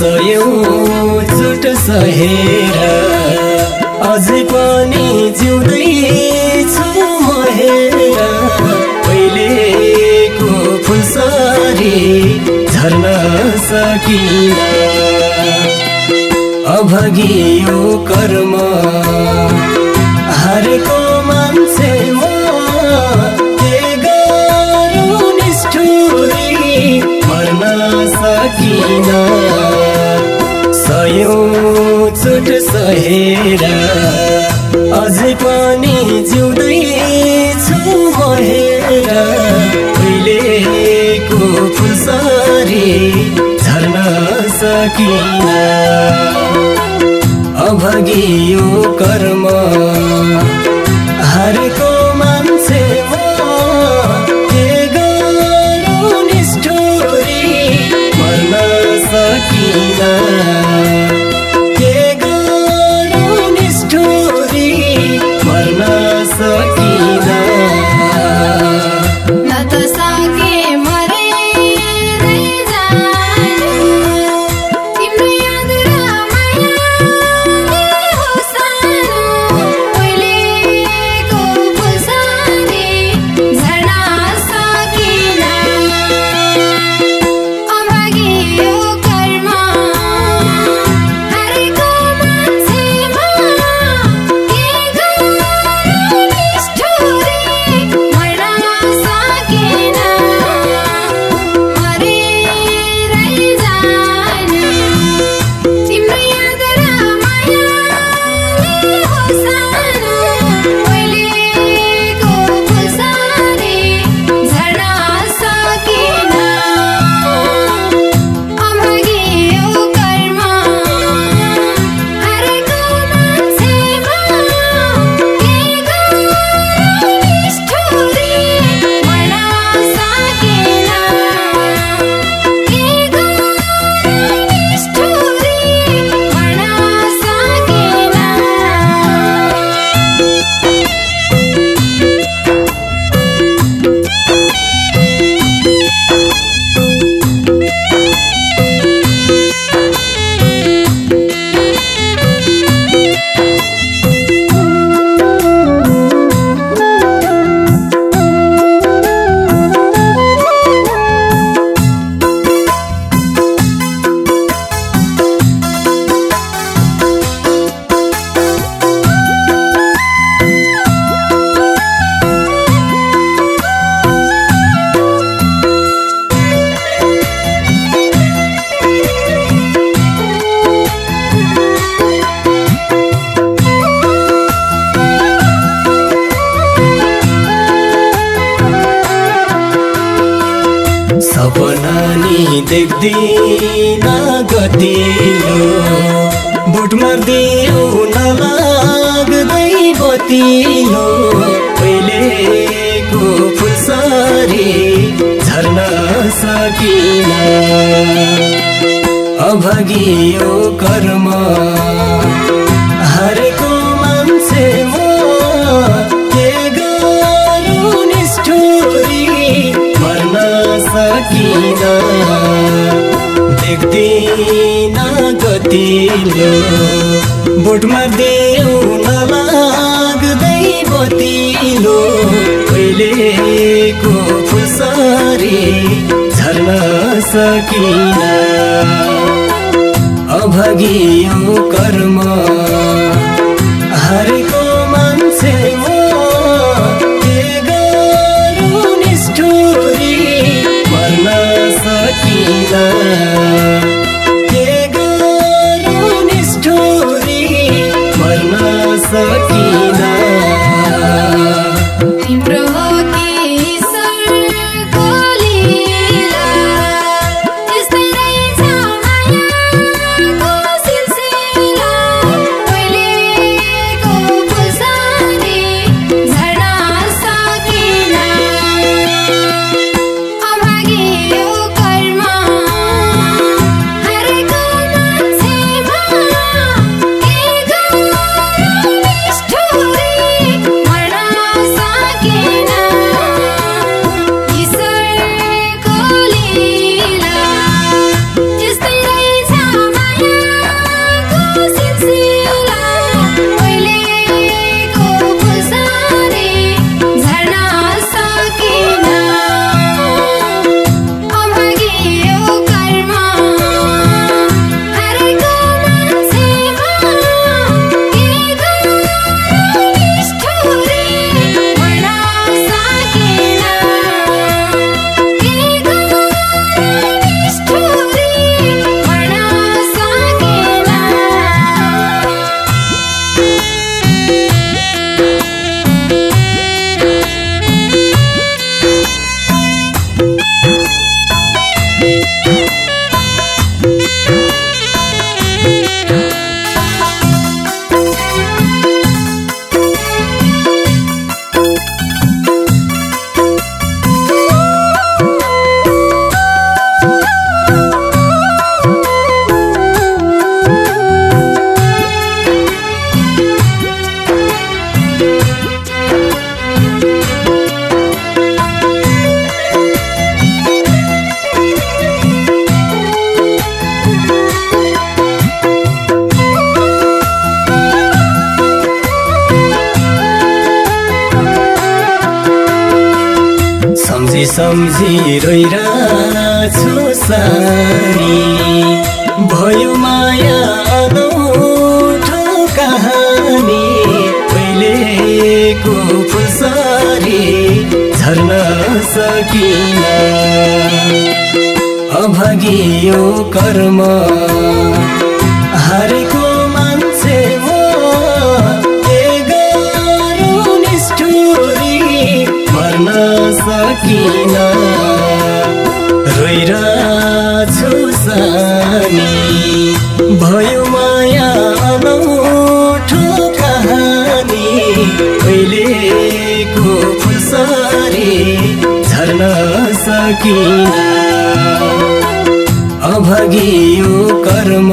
सयौँ सहेर। अझै पनि जिउँदैछु महेर पहिलेको फुलसरी झर्न सकिन। अभगियो कर्म। हारेको मान्छे सहेर अझै पनि जिउँदैछु महेर पहिलेको फुलसरी झर्न सकिन। अभगियो कर्म। हारेको मान्छे म मर्न सकिन। सपना नि देख्दिन गतिलो। बुट मार्दियो नलाग्दै बतिलो। पहिलेको फुलसरी झर्न सकिन? अभगियो कर्म। देख्दिन गतिलो बुट मार्दियो नलाग्दै बतिलो पहिलेको फुलसरी झर्न सकिन। अभगियो कर्म हारेको Música सम्झी सम्झी रोइरहेछु सारी भयो माया अनौठो कहानी पहिलेको फुलसरी झर्न सकिन। अभागियो कर्म हारेको मान्छे हो मर्न सकिन। रोइरहेछु सानी। भयो माया अनौठो कहानी पहिलेको फुलसरी झर्न सकिन। अभागियो कर्म